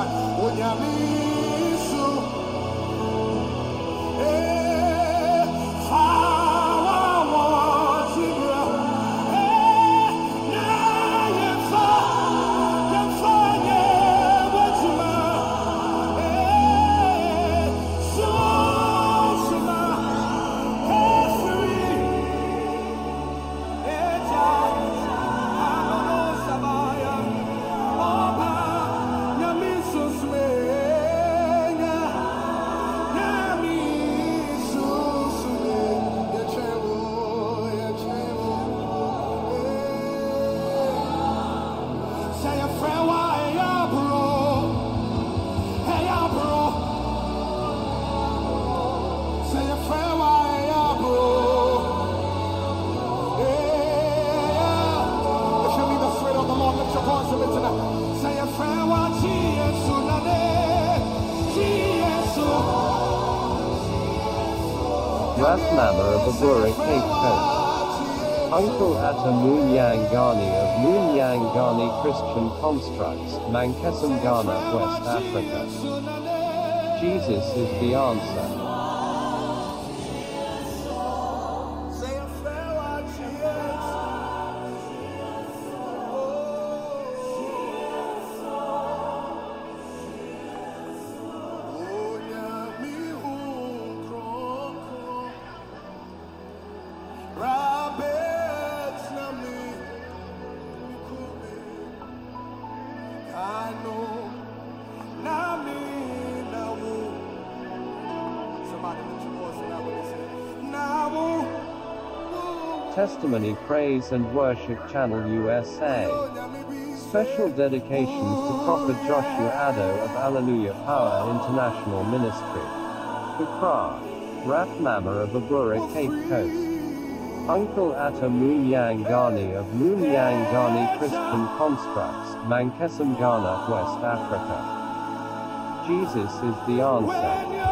Oye a mí. Rathnama of Abura Cape Coast. Uncle Atta Munyangani of Munyangani Christian Constructs, Mankessim Ghana, West Africa. Jesus is the answer. Testimony Praise and Worship Channel USA. Special dedications to Prophet Joshua Addo of Alleluia Power International Ministry. Accra. Rathnama of Abura Cape Coast. Uncle Atta Munyang Ghani of Munyang Ghani Christian Constructs, Mankessim Ghana, West Africa. Jesus is the answer.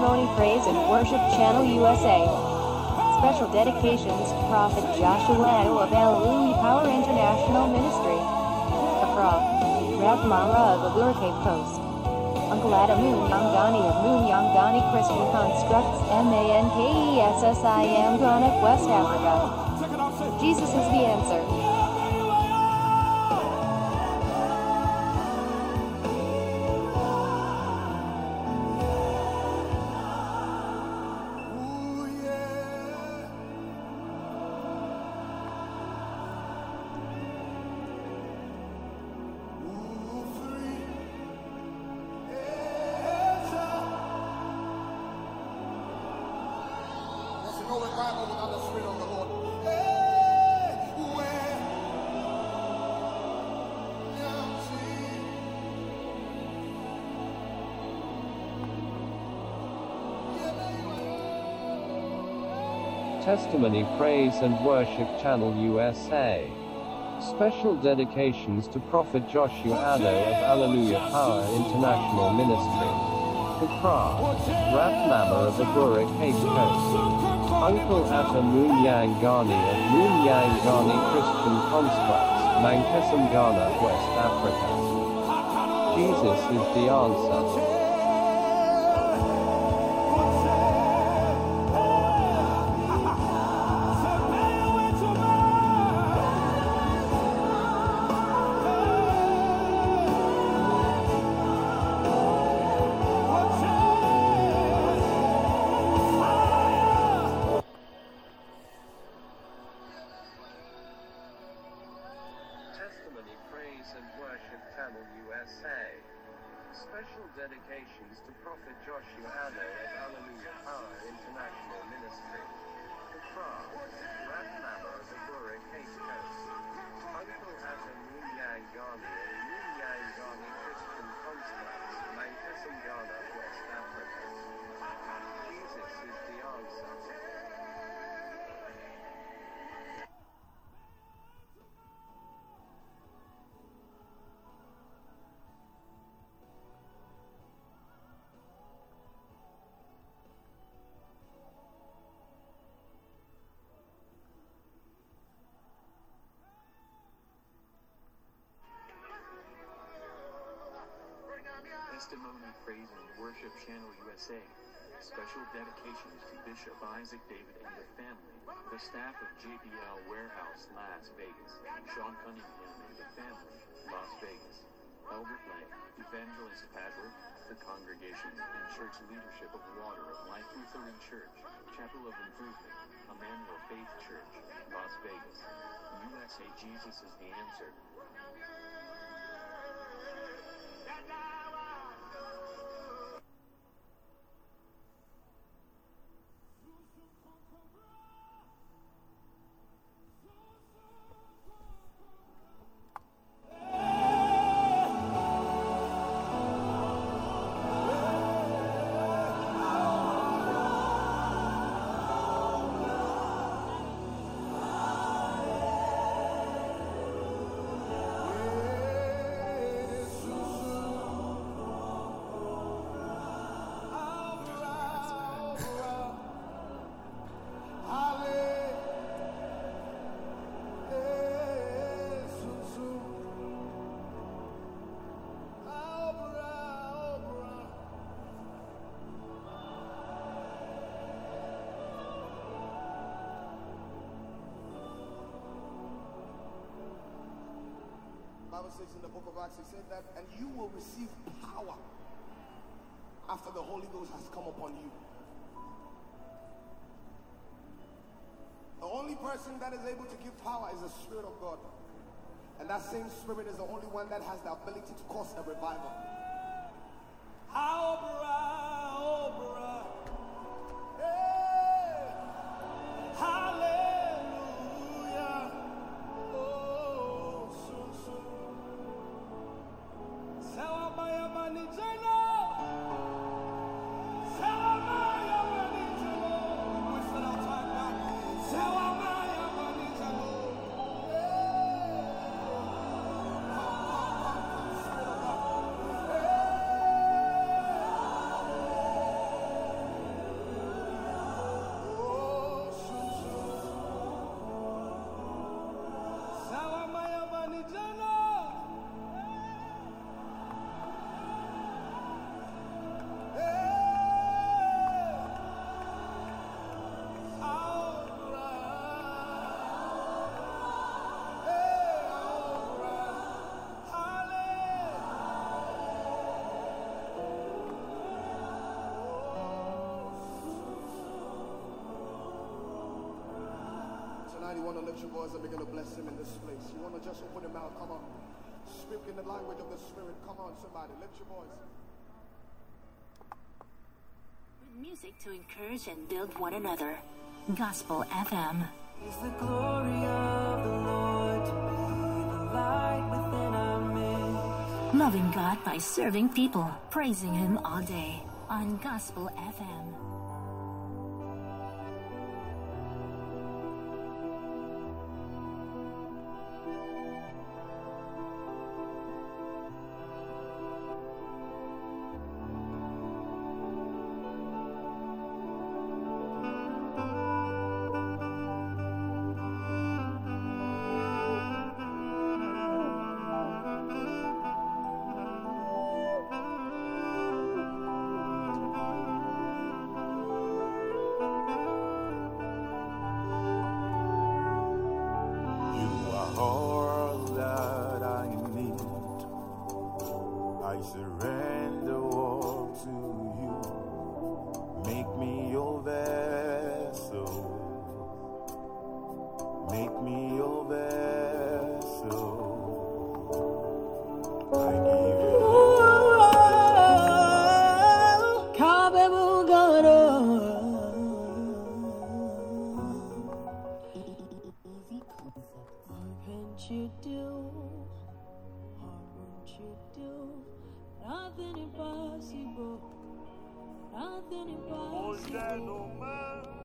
Testimony Praise and Worship Channel USA. Special dedications to Prophet Joshua Addo of Alleluia Power International Ministry. Accra. Rav Mara of Abura Cape Coast. Uncle Adam Munyangani of Munyangani Christian Constructs M-A-N-K-E-S-S-I-M Ghana, West Africa. Jesus is the answer. Testimony Praise and Worship Channel USA. Special dedications to Prophet Joshua Addo of Alleluia Power International Ministry. Accra. Rathnama of Abura Cape Coast. Uncle Atta Munyang Ghani of Munyang Ghani Christian Constructs, Mankessim Ghana, West Africa. Jesus is the answer. Joshua Worship Channel USA. Special dedications to Bishop Isaac David and the family, the staff of JBL Warehouse, Las Vegas, Sean Cunningham and the family, Las Vegas, Albert Lang, Evangelist Padworth, the congregation and church leadership of Water of Life Lutheran Church, Chapel of Improvement, Emmanuel Faith Church, Las Vegas, USA Jesus is the answer. Bible says in the book of Acts, it said that, and you will receive power after the Holy Ghost has come upon you. The only person that is able to give power is the Spirit of God. And that same Spirit is the only one that has the ability to cause a revival. Tonight you want to lift your voice and begin to bless him in this place. You want to just open your mouth. Come on. Speak in the language of the Spirit. Come on, somebody. Lift your voice. Music to encourage and build one another. Gospel FM. Is the glory of the Lord to be the light within our midst? Loving God by serving people. Praising Him all day on Gospel FM. All that I need. I surrender